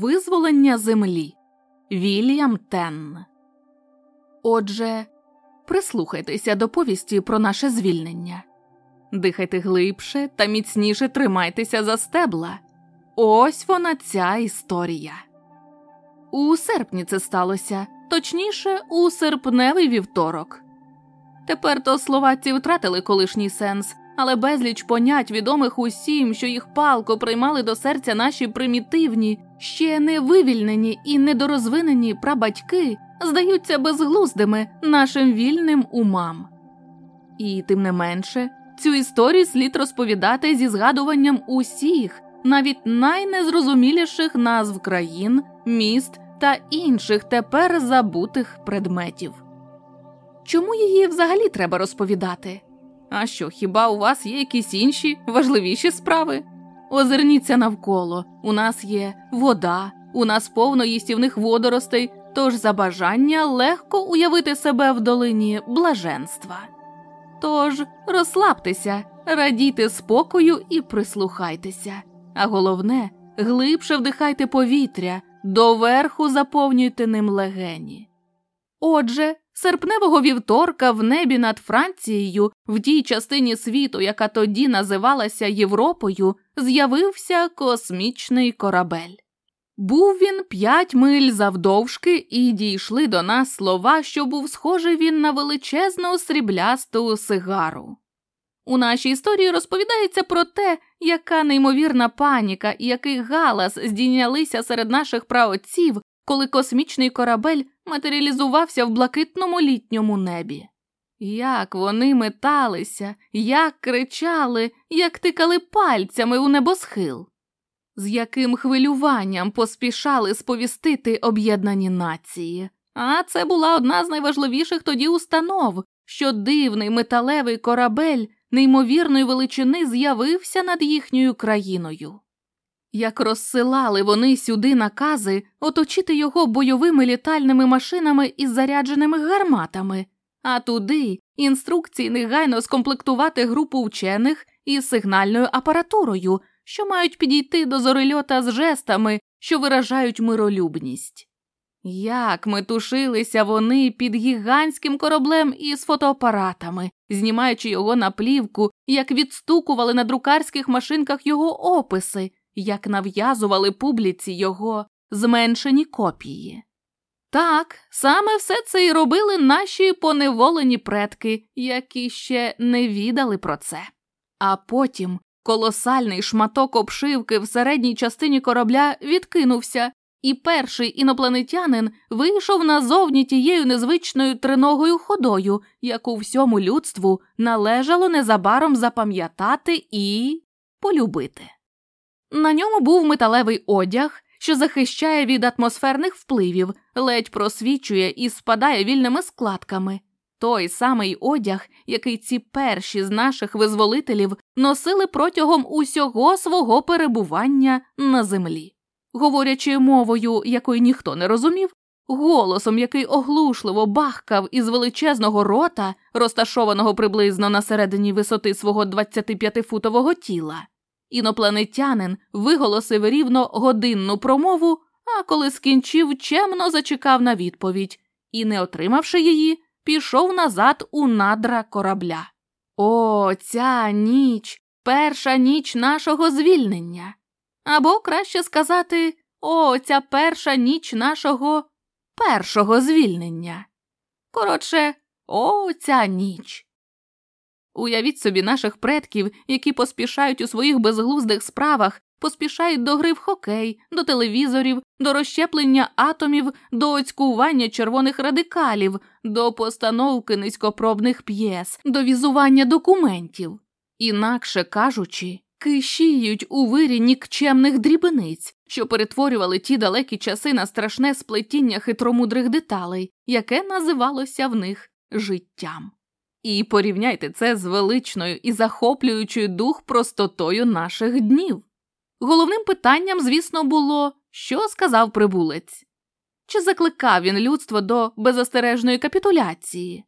Визволення землі Вільям Тенн. Отже, прислухайтеся до повісті про наше звільнення. Дихайте глибше та міцніше тримайтеся за стебла. Ось вона ця історія. У серпні це сталося, точніше, у серпневий вівторок. Тепер то словаці втратили колишній сенс, але безліч понять, відомих усім, що їх палко приймали до серця наші примітивні, ще не вивільнені і недорозвинені прабатьки, здаються безглуздими нашим вільним умам. І тим не менше, цю історію слід розповідати зі згадуванням усіх, навіть найнезрозуміліших назв країн, міст та інших тепер забутих предметів. Чому її взагалі треба розповідати? А що, хіба у вас є якісь інші важливіші справи? Озирніться навколо, у нас є вода, у нас повно їстівних водоростей, тож за бажання легко уявити себе в долині блаженства. Тож розслабтеся, радійте спокою і прислухайтеся, а головне, глибше вдихайте повітря, доверху заповнюйте ним легені. Отже, серпневого вівторка в небі над Францією, в тій частині світу, яка тоді називалася Європою, з'явився космічний корабель. Був він п'ять миль завдовжки, і дійшли до нас слова, що був схожий він на величезну сріблясту сигару. У нашій історії розповідається про те, яка неймовірна паніка і який галас здійнялися серед наших праотців, коли космічний корабель матеріалізувався в блакитному літньому небі. Як вони металися, як кричали, як тикали пальцями у небосхил, з яким хвилюванням поспішали сповістити об'єднані нації. А це була одна з найважливіших тоді установ, що дивний металевий корабель неймовірної величини з'явився над їхньою країною. Як розсилали вони сюди накази оточити його бойовими літальними машинами із зарядженими гарматами, а туди інструкції негайно скомплектувати групу вчених із сигнальною апаратурою, що мають підійти до зорильота з жестами, що виражають миролюбність. Як метушилися вони під гігантським кораблем із фотоапаратами, знімаючи його на плівку, як відстукували на друкарських машинках його описи, як нав'язували публіці його зменшені копії. Так, саме все це і робили наші поневолені предки, які ще не відали про це. А потім колосальний шматок обшивки в середній частині корабля відкинувся, і перший інопланетянин вийшов назовні тією незвичною триногою ходою, яку всьому людству належало незабаром запам'ятати і полюбити. На ньому був металевий одяг, що захищає від атмосферних впливів, ледь просвічує і спадає вільними складками. Той самий одяг, який ці перші з наших визволителів носили протягом усього свого перебування на землі. Говорячи мовою, якої ніхто не розумів, голосом, який оглушливо бахкав із величезного рота, розташованого приблизно на середині висоти свого 25-футового тіла. Інопланетянин виголосив рівно годинну промову, а коли скінчив, чемно зачекав на відповідь і, не отримавши її, пішов назад у надра корабля. О, ця ніч, перша ніч нашого звільнення. Або краще сказати, о, ця перша ніч нашого першого звільнення. Коротше, о, ця ніч. Уявіть собі наших предків, які поспішають у своїх безглуздих справах, поспішають до гри в хокей, до телевізорів, до розщеплення атомів, до оцькування червоних радикалів, до постановки низькопробних п'єс, до візування документів. Інакше кажучи, кишіють у вирі нікчемних дрібниць, що перетворювали ті далекі часи на страшне сплетіння хитромудрих деталей, яке називалося в них життям. І порівняйте це з величною і захоплюючою дух простотою наших днів. Головним питанням, звісно, було, що сказав прибулець, чи закликав він людство до безостережної капітуляції,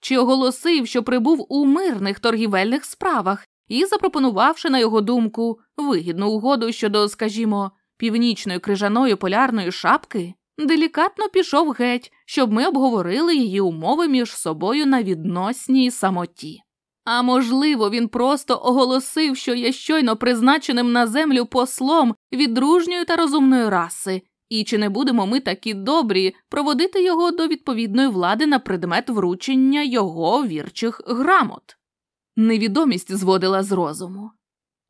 чи оголосив, що прибув у мирних торгівельних справах і запропонувавши, на його думку, вигідну угоду щодо, скажімо, північної крижаної полярної шапки, делікатно пішов геть, щоб ми обговорили її умови між собою на відносній самоті. А можливо, він просто оголосив, що є щойно призначеним на землю послом від дружньої та розумної раси, і чи не будемо ми такі добрі проводити його до відповідної влади на предмет вручення його вірчих грамот? Невідомість зводила з розуму.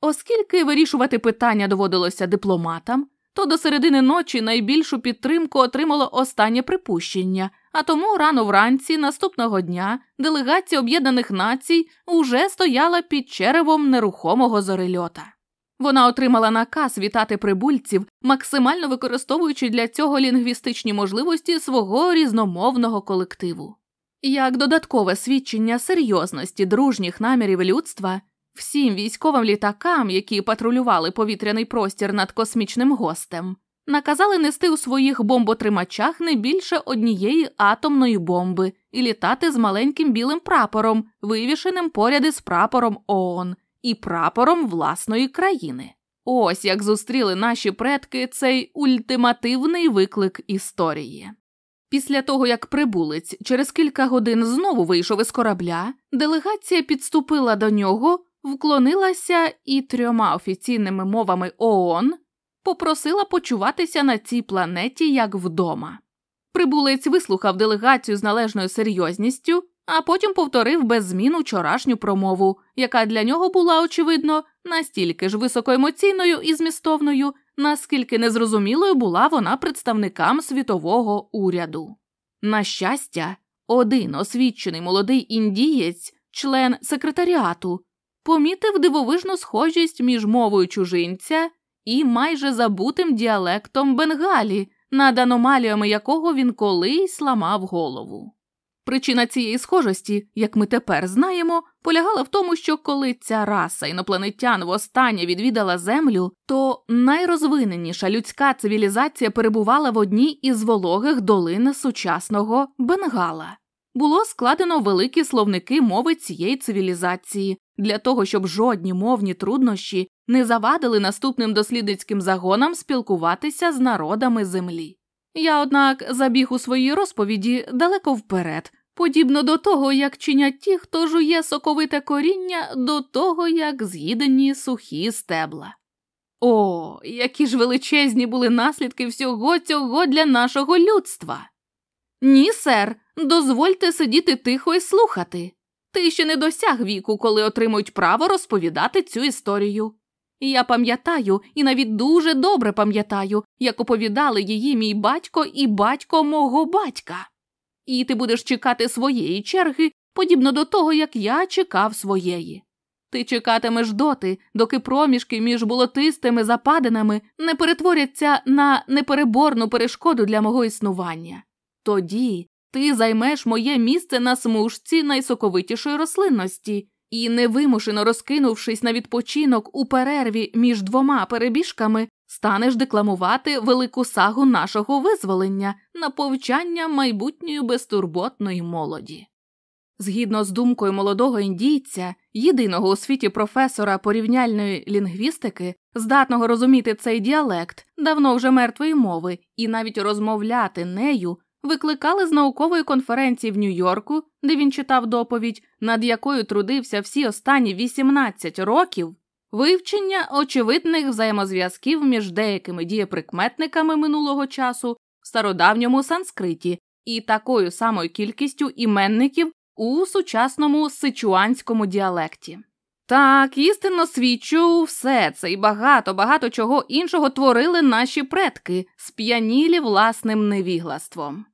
Оскільки вирішувати питання доводилося дипломатам, то до середини ночі найбільшу підтримку отримало останнє припущення, а тому рано вранці наступного дня делегація Об'єднаних Націй уже стояла під черевом нерухомого зорельота. Вона отримала наказ вітати прибульців, максимально використовуючи для цього лінгвістичні можливості свого різномовного колективу. Як додаткове свідчення серйозності дружніх намірів людства, всім військовим літакам, які патрулювали повітряний простір над космічним гостем, наказали нести у своїх бомботримачах не більше однієї атомної бомби і літати з маленьким білим прапором, вивішеним поряд із прапором ООН і прапором власної країни. Ось як зустріли наші предки цей ультимативний виклик історії. Після того, як прибулець через кілька годин знову вийшов із корабля, делегація підступила до нього, вклонилася і трьома офіційними мовами ООН попросила почуватися на цій планеті як вдома. Прибулець вислухав делегацію з належною серйозністю, а потім повторив без змін учорашню промову, яка для нього була, очевидно, настільки ж високоемоційною і змістовною, наскільки незрозумілою була вона представникам світового уряду. На щастя, один освічений молодий індієць, член секретаріату, помітив дивовижну схожість між мовою чужинця і майже забутим діалектом Бенгалі, над аномаліями якого він колись ламав голову. Причина цієї схожості, як ми тепер знаємо, полягала в тому, що коли ця раса інопланетян востаннє відвідала Землю, то найрозвиненіша людська цивілізація перебувала в одній із вологих долин сучасного Бенгала. Було складено великі словники мови цієї цивілізації для того, щоб жодні мовні труднощі не завадили наступним дослідницьким загонам спілкуватися з народами землі. Я, однак, забіг у своїй розповіді далеко вперед, подібно до того, як чинять ті, хто жує соковите коріння, до того, як з'їдені сухі стебла. О, які ж величезні були наслідки всього цього для нашого людства. Ні, сер, дозвольте сидіти тихо і слухати. Ти ще не досяг віку, коли отримують право розповідати цю історію. Я пам'ятаю і навіть дуже добре пам'ятаю, як оповідали її мій батько і батько мого батька. І ти будеш чекати своєї черги, подібно до того, як я чекав своєї. Ти чекатимеш доти, доки проміжки між болотистими западинами не перетворяться на непереборну перешкоду для мого існування. Тоді ти займеш моє місце на смужці найсоковитішої рослинності і, невимушено розкинувшись на відпочинок у перерві між двома перебіжками, станеш декламувати велику сагу нашого визволення на повчання майбутньої безтурботної молоді. Згідно з думкою молодого індійця, єдиного у світі професора порівняльної лінгвістики, здатного розуміти цей діалект давно вже мертвої мови, і навіть розмовляти нею викликали з наукової конференції в Нью-Йорку, де він читав доповідь, над якою трудився всі останні 18 років, вивчення очевидних взаємозв'язків між деякими дієприкметниками минулого часу в стародавньому санскриті і такою самою кількістю іменників у сучасному сичуанському діалекті. Так, істинно свідчу, все це і багато, багато чого іншого творили наші предки, сп'янілі власним невіглаством.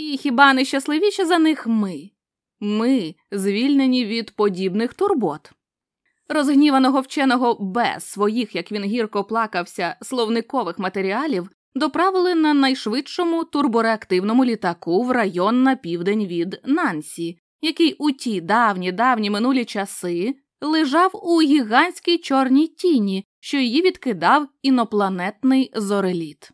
І хіба не щасливіші за них ми? Ми звільнені від подібних турбот. Розгніваного вченого без своїх, як він гірко плакався, словникових матеріалів доправили на найшвидшому турбореактивному літаку в район на південь від Нансі, який у ті давні давні минулі часи лежав у гігантській чорній тіні, що її відкидав інопланетний зореліт.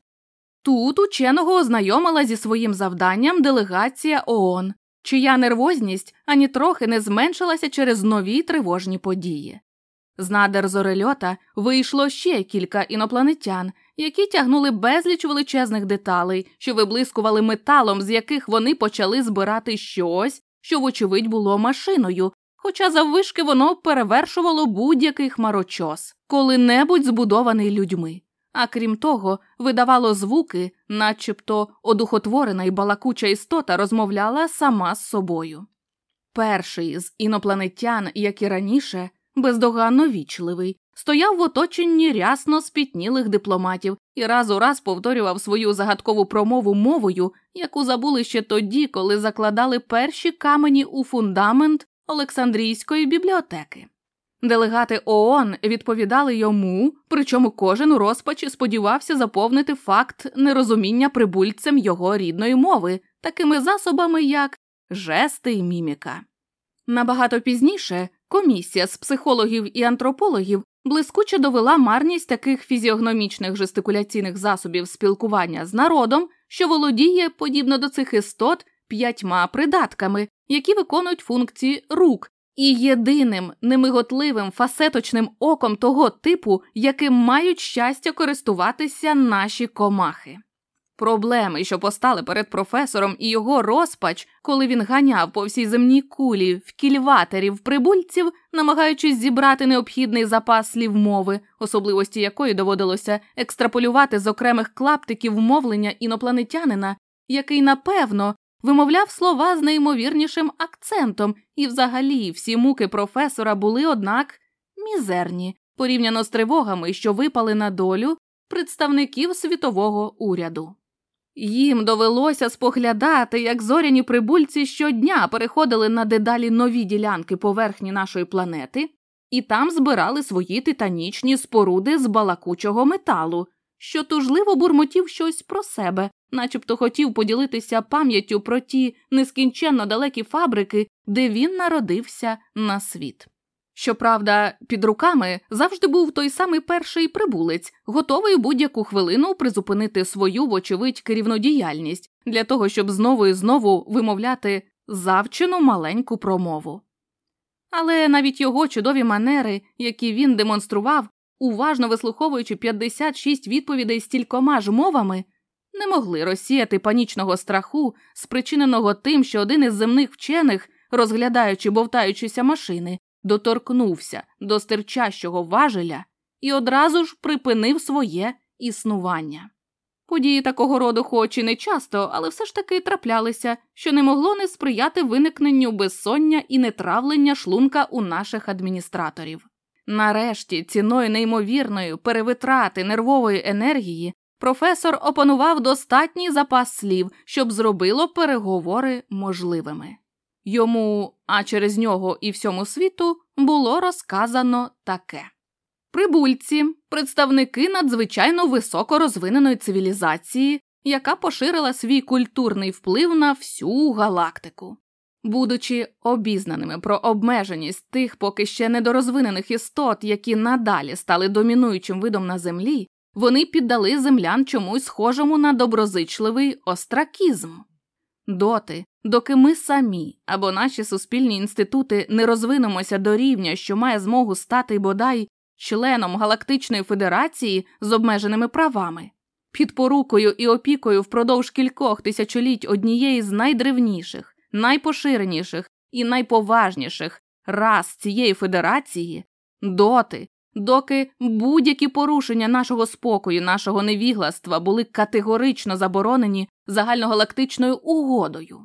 Тут ученого ознайомила зі своїм завданням делегація ООН, чия нервозність ані трохи не зменшилася через нові тривожні події. З надер зорельота вийшло ще кілька інопланетян, які тягнули безліч величезних деталей, що виблискували металом, з яких вони почали збирати щось, що, вочевидь, було машиною, хоча заввишки воно перевершувало будь-який хмарочос, коли-небудь збудований людьми. А крім того, видавало звуки, начебто одухотворена і балакуча істота розмовляла сама з собою. Перший з інопланетян, як і раніше, бездоганно вічливий, стояв в оточенні рясно спітнілих дипломатів і раз у раз повторював свою загадкову промову мовою, яку забули ще тоді, коли закладали перші камені у фундамент Олександрійської бібліотеки. Делегати ООН відповідали йому, причому кожен у розпачі сподівався заповнити факт нерозуміння прибульцем його рідної мови, такими засобами, як жести і міміка. Набагато пізніше комісія з психологів і антропологів блискуче довела марність таких фізіогномічних жестикуляційних засобів спілкування з народом, що володіє, подібно до цих істот, п'ятьма придатками, які виконують функції рук, і єдиним немиготливим фасеточним оком того типу, яким мають щастя користуватися наші комахи. Проблеми, що постали перед професором і його розпач, коли він ганяв по всій земній кулі в кільватерів прибульців, намагаючись зібрати необхідний запас слів мови, особливості якої доводилося екстраполювати з окремих клаптиків мовлення інопланетянина, який, напевно, вимовляв слова з неймовірнішим акцентом, і взагалі всі муки професора були, однак, мізерні, порівняно з тривогами, що випали на долю представників світового уряду. Їм довелося споглядати, як зоряні прибульці щодня переходили на дедалі нові ділянки поверхні нашої планети, і там збирали свої титанічні споруди з балакучого металу, що тужливо бурмотів щось про себе, начебто хотів поділитися пам'яттю про ті нескінченно далекі фабрики, де він народився на світ. Щоправда, під руками завжди був той самий перший прибулець, готовий будь-яку хвилину призупинити свою, вочевидь, керівну діяльність для того, щоб знову і знову вимовляти завчену маленьку промову. Але навіть його чудові манери, які він демонстрував, уважно вислуховуючи 56 відповідей стількома ж мовами, не могли розсіяти панічного страху, спричиненого тим, що один із земних вчених, розглядаючи бовтаючися машини, доторкнувся до стирчащого важеля і одразу ж припинив своє існування. Події такого роду, хоч і не часто, але все ж таки траплялися, що не могло не сприяти виникненню безсоння і нетравлення шлунка у наших адміністраторів. Нарешті, ціною неймовірної перевитрати нервової енергії, професор опанував достатній запас слів, щоб зробило переговори можливими. Йому, а через нього і всьому світу, було розказано таке. Прибульці, представники надзвичайно високо розвиненої цивілізації, яка поширила свій культурний вплив на всю галактику. Будучи обізнаними про обмеженість тих поки ще недорозвинених істот, які надалі стали домінуючим видом на землі, вони піддали землян чомусь схожому на доброзичливий остракізм. Доти, доки ми самі або наші суспільні інститути не розвинемося до рівня, що має змогу стати бодай членом Галактичної Федерації з обмеженими правами, під порукою і опікою впродовж кількох тисячоліть однієї з найдревніших, найпоширеніших і найповажніших рас цієї федерації, доти, доки будь-які порушення нашого спокою, нашого невігластва були категорично заборонені загальногалактичною угодою.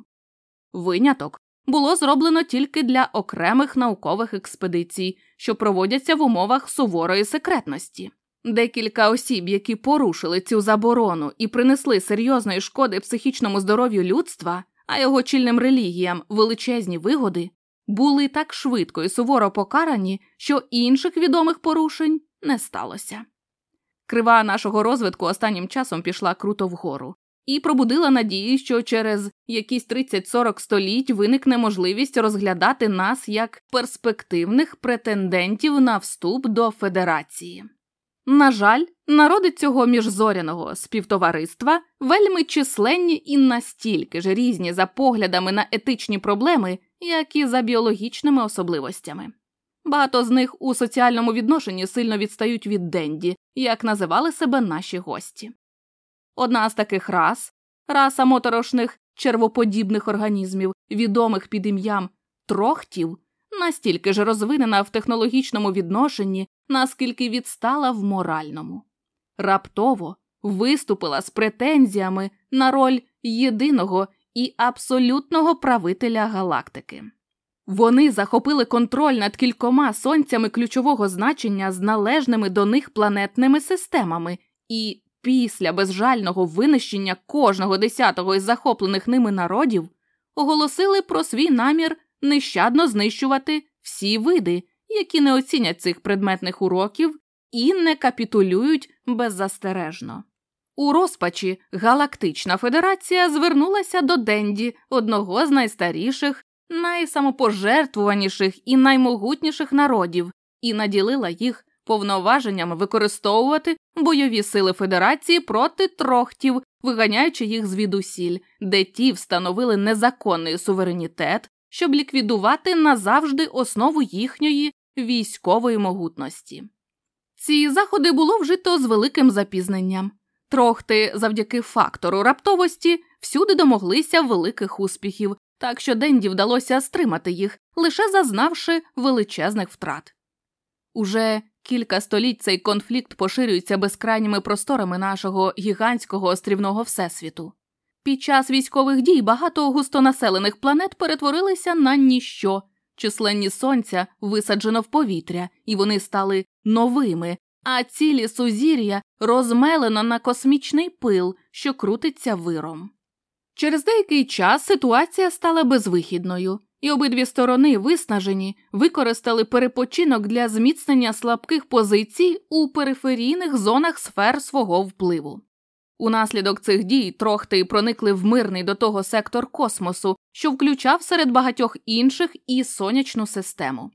Виняток було зроблено тільки для окремих наукових експедицій, що проводяться в умовах суворої секретності. Декілька осіб, які порушили цю заборону і принесли серйозної шкоди психічному здоров'ю людства, а його чільним релігіям величезні вигоди, були так швидко і суворо покарані, що інших відомих порушень не сталося. Крива нашого розвитку останнім часом пішла круто вгору і пробудила надію, що через якісь 30-40 століть виникне можливість розглядати нас як перспективних претендентів на вступ до федерації. На жаль, народи цього міжзоряного співтовариства вельми численні і настільки ж різні за поглядами на етичні проблеми, як і за біологічними особливостями. Багато з них у соціальному відношенні сильно відстають від Денді, як називали себе наші гості. Одна з таких рас раса моторошних червоподібних організмів, відомих під ім'ям трохтів, настільки ж розвинена в технологічному відношенні, наскільки відстала в моральному. Раптово виступила з претензіями на роль єдиного і абсолютного правителя галактики. Вони захопили контроль над кількома сонцями ключового значення з належними до них планетними системами, і після безжального винищення кожного десятого із захоплених ними народів оголосили про свій намір нещадно знищувати всі види, які не оцінять цих предметних уроків і не капітулюють беззастережно. У розпачі Галактична Федерація звернулася до Денді, одного з найстаріших, найсамопожертвуваніших і наймогутніших народів, і наділила їх повноваженнями використовувати бойові сили Федерації проти трохтів, виганяючи їх звідусіль, де ті встановили незаконний суверенітет, щоб ліквідувати назавжди основу їхньої військової могутності. Ці заходи було вжито з великим запізненням. Трохти завдяки фактору раптовості всюди домоглися великих успіхів, так що Денді вдалося стримати їх, лише зазнавши величезних втрат. Уже кілька століть цей конфлікт поширюється безкрайніми просторами нашого гігантського острівного всесвіту. Під час військових дій багато густонаселених планет перетворилися на ніщо, численні сонця висаджено в повітря, і вони стали новими, а цілі сузір'я розмелено на космічний пил, що крутиться виром. Через деякий час ситуація стала безвихідною, і обидві сторони, виснажені, використали перепочинок для зміцнення слабких позицій у периферійних зонах сфер свого впливу. Унаслідок цих дій трохти проникли в мирний до того сектор космосу, що включав серед багатьох інших і сонячну систему.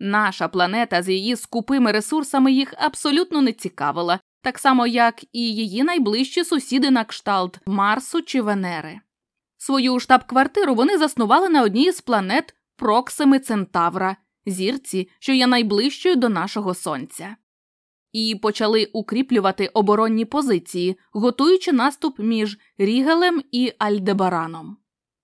Наша планета з її скупими ресурсами їх абсолютно не цікавила, так само як і її найближчі сусіди на кшталт Марсу чи Венери. Свою штаб-квартиру вони заснували на одній з планет Проксими Центавра, зірці, що є найближчою до нашого сонця, і почали укріплювати оборонні позиції, готуючи наступ між Рігелем і Альдебараном.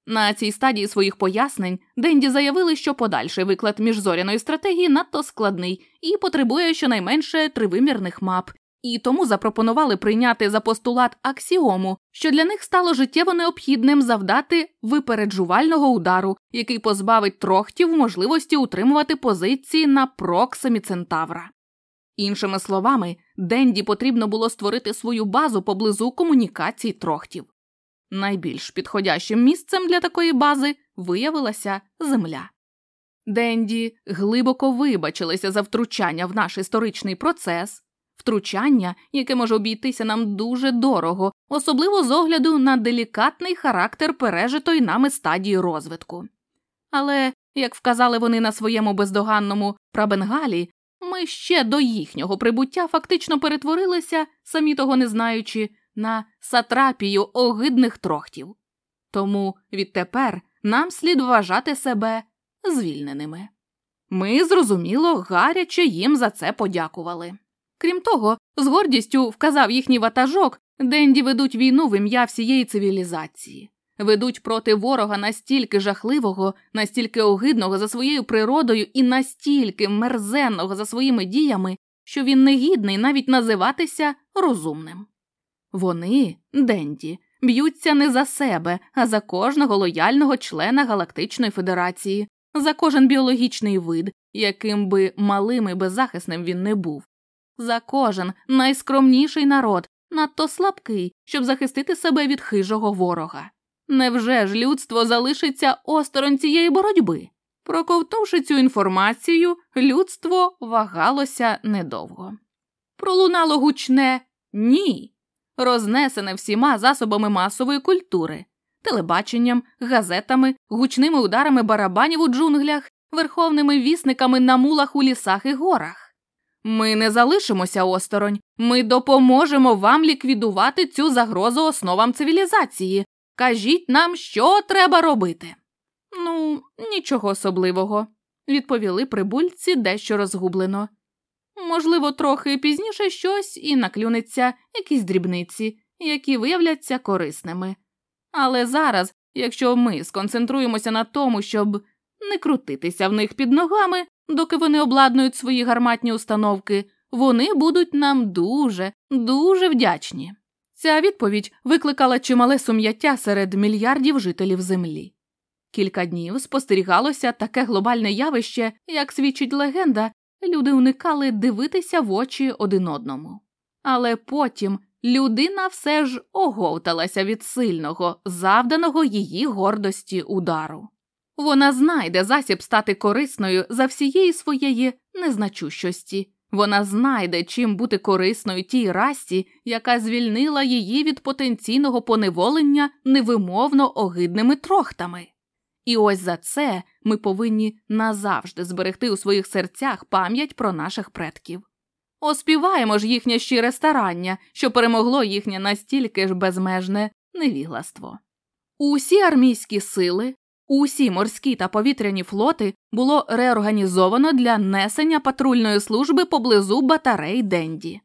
На цій стадії своїх пояснень Денді заявили, що подальший виклад міжзоряної стратегії надто складний і потребує щонайменше тривимірних мап, і тому запропонували прийняти за постулат аксіому, що для них стало життєво необхідним завдати випереджувального удару, який позбавить трохтів можливості утримувати позиції на проксимі Центавра. Іншими словами, Денді потрібно було створити свою базу поблизу комунікацій трохтів. Найбільш підходящим місцем для такої бази виявилася земля. Денді глибоко вибачилися за втручання в наш історичний процес, втручання, яке може обійтися нам дуже дорого, особливо з огляду на делікатний характер пережитої нами стадії розвитку. Але, як вказали вони на своєму бездоганному прабенгалі, ми ще до їхнього прибуття фактично перетворилися, самі того не знаючи, на сатрапію огидних трохтів. Тому відтепер нам слід вважати себе звільненими. Ми, зрозуміло, гаряче їм за це подякували. Крім того, з гордістю вказав їхній ватажок, денді ведуть війну в ім'я всієї цивілізації, ведуть проти ворога настільки жахливого, настільки огидного за своєю природою і настільки мерзенного за своїми діями, що він не гідний навіть називатися розумним. Вони, Денді, б'ються не за себе, а за кожного лояльного члена Галактичної Федерації, за кожен біологічний вид, яким би малим і беззахисним він не був, за кожен найскромніший народ, надто слабкий, щоб захистити себе від хижого ворога. Невже ж людство залишиться осторонь цієї боротьби? Проковтнувши цю інформацію, людство вагалося недовго. Пролунало гучне ні рознесене всіма засобами масової культури, телебаченням, газетами, гучними ударами барабанів у джунглях, верховними вісниками на мулах у лісах і горах. Ми не залишимося осторонь, ми допоможемо вам ліквідувати цю загрозу основам цивілізації. Кажіть нам, що треба робити. Ну, нічого особливого. відповіли прибульці дещо розгублено. Можливо, трохи пізніше щось і наклюнеться якісь дрібниці, які виявляться корисними. Але зараз, якщо ми сконцентруємося на тому, щоб не крутитися в них під ногами, доки вони обладнують свої гарматні установки, вони будуть нам дуже, дуже вдячні. Ця відповідь викликала чимале сум'яття серед мільярдів жителів Землі. Кілька днів спостерігалося таке глобальне явище, як свідчить легенда, люди уникали дивитися в очі один одному. Але потім людина все ж оговталася від сильного, завданого її гордості удару. Вона знайде засіб стати корисною за всієї своєї незначущості. Вона знайде, чим бути корисною тій расі, яка звільнила її від потенційного поневолення невимовно огидними трохтами. І ось за це ми повинні назавжди зберегти у своїх серцях пам'ять про наших предків. Оспіваємо ж їхнє щире старання, що перемогло їхнє настільки ж безмежне невігластво. Усі армійські сили, усі морські та повітряні флоти було реорганізовано для несення патрульної служби поблизу батарей Денді.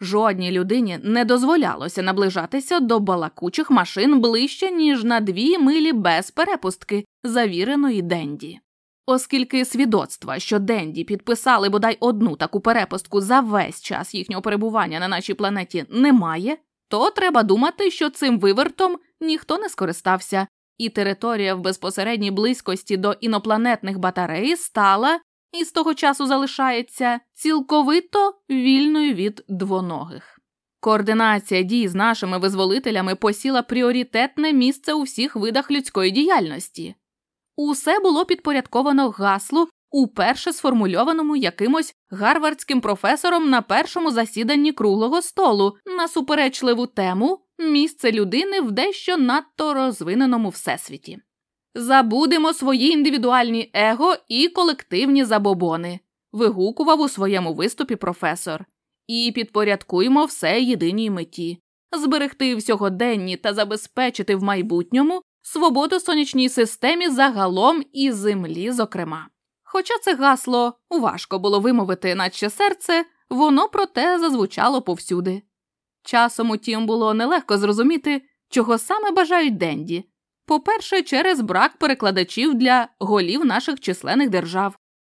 Жодній людині не дозволялося наближатися до балакучих машин ближче, ніж на дві милі без перепустки, завіреної Денді. Оскільки свідоцтва, що Денді підписали бодай одну таку перепустку за весь час їхнього перебування на нашій планеті, немає, то треба думати, що цим вивертом ніхто не скористався, і територія в безпосередній близькості до інопланетних батарей стала і з того часу залишається цілковито вільною від двоногих. Координація дій з нашими визволителями посіла пріоритетне місце у всіх видах людської діяльності. Усе було підпорядковано гаслу, уперше сформульованому якимось гарвардським професором на першому засіданні круглого столу на суперечливу тему місце людини в дещо надто розвиненому всесвіті. Забудемо свої індивідуальні его і колективні забобони, вигукував у своєму виступі професор, і підпорядкуємо все єдиній меті зберегти в сьогоденні та забезпечити в майбутньому свободу сонячній системі загалом і землі, зокрема. Хоча це гасло важко було вимовити, наче серце, воно проте зазвучало повсюди. Часом, утім, було нелегко зрозуміти, чого саме бажають Денді. По-перше, через брак перекладачів для голів наших численних держав,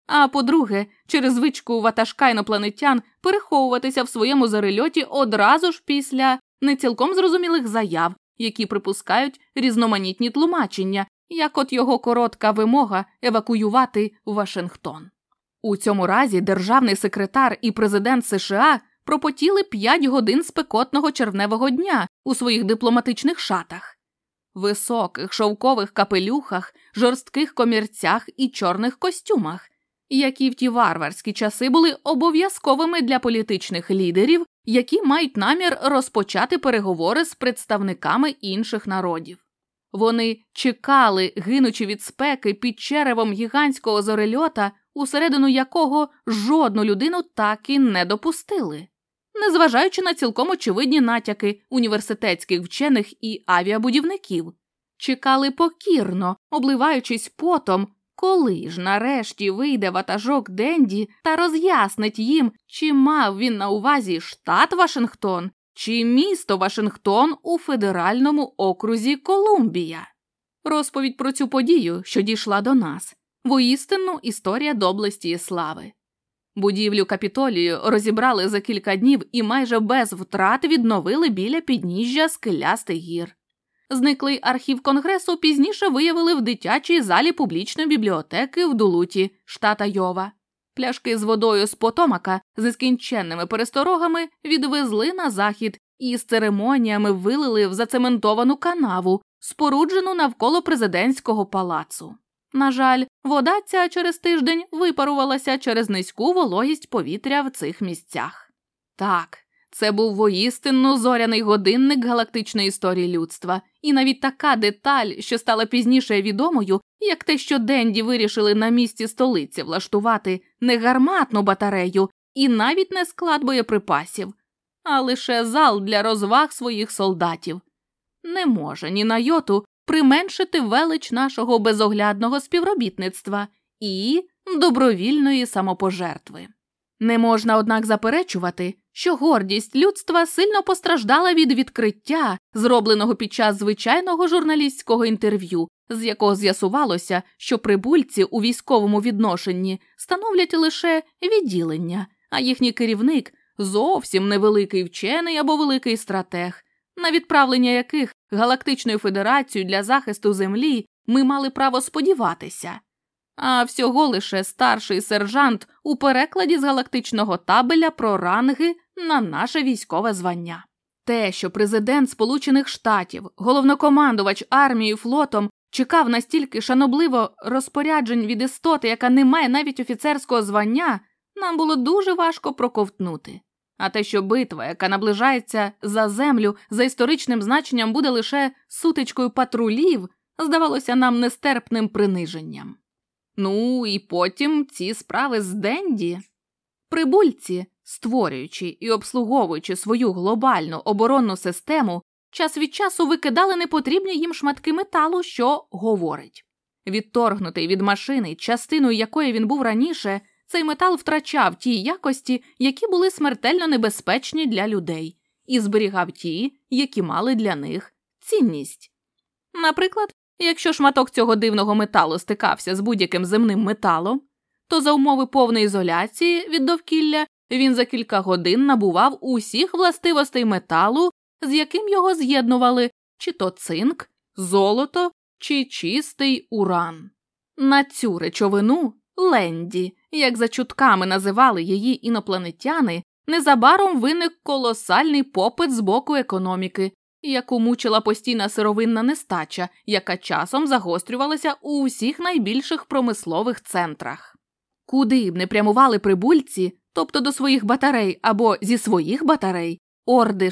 а по-друге, через звичку ватажка інопланетян переховуватися в своєму зарельоті одразу ж після не цілком зрозумілих заяв, які припускають різноманітні тлумачення, як от його коротка вимога евакуювати Вашингтон. У цьому разі державний секретар і президент США пропотіли п'ять годин спекотного червневого дня у своїх дипломатичних шатах, високих шовкових капелюхах, жорстких комірцях і чорних костюмах, які в ті варварські часи були обов'язковими для політичних лідерів, які мають намір розпочати переговори з представниками інших народів. Вони чекали, гинучи від спеки під черевом гігантського зорельота, усередину якого жодну людину так і не допустили, незважаючи на цілком очевидні натяки університетських вчених і авіабудівників, чекали покірно, обливаючись потом, коли ж нарешті вийде ватажок Денді та роз'яснить їм, чи мав він на увазі штат Вашингтон чи місто Вашингтон у федеральному окрузі Колумбія. Розповідь про цю подію, що дійшла до нас, воістину історія доблесті і слави. Будівлю капітолію розібрали за кілька днів і майже без втрат відновили біля підніжжя скелястих гір. Зниклий архів конгресу пізніше виявили в дитячій залі публічної бібліотеки в Дулуті, штата Йова. Пляшки з водою з потомака з скінченними пересторогами відвезли на захід і з церемоніями вилили в зацементовану канаву, споруджену навколо президентського палацу. На жаль, вода ця через тиждень випарувалася через низьку вологість повітря в цих місцях. Так, це був воїстинно зоряний годинник галактичної історії людства, і навіть така деталь, що стала пізніше відомою, як те, що Денді вирішили на місці столиці влаштувати не гарматну батарею і навіть не склад боєприпасів, а лише зал для розваг своїх солдатів, не може ні на йоту применшити велич нашого безоглядного співробітництва і добровільної самопожертви. Не можна, однак, заперечувати, що гордість людства сильно постраждала від відкриття, зробленого під час звичайного журналістського інтерв'ю, з якого з'ясувалося, що прибульці у військовому відношенні становлять лише відділення, а їхній керівник зовсім невеликий вчений або великий стратег, на відправлення яких Галактичною Федерацією для захисту Землі ми мали право сподіватися а всього лише старший сержант у перекладі з галактичного табеля про ранги на наше військове звання. Те, що президент Сполучених Штатів, головнокомандувач армією флотом, чекав настільки шанобливо розпоряджень від істоти, яка не має навіть офіцерського звання, нам було дуже важко проковтнути. А те, що битва, яка наближається за землю за історичним значенням, буде лише сутичкою патрулів, здавалося нам нестерпним приниженням. Ну і потім ці справи з Денді. Прибульці, створюючи і обслуговуючи свою глобальну оборонну систему, час від часу викидали непотрібні їм шматки металу, що говорить. Відторгнутий від машини, частиною якої він був раніше, цей метал втрачав ті якості, які були смертельно небезпечні для людей, і зберігав ті, які мали для них цінність. Наприклад, Якщо шматок цього дивного металу стикався з будь-яким земним металом, то за умови повної ізоляції від довкілля він за кілька годин набував усіх властивостей металу, з яким його з'єднували чи то цинк, золото чи чистий уран. На цю речовину Ленді, як за чутками називали її інопланетяни, незабаром виник колосальний попит з боку економіки, яку мучила постійна сировинна нестача, яка часом загострювалася у усіх найбільших промислових центрах. Куди б не прямували прибульці, тобто до своїх батарей або зі своїх батарей, орди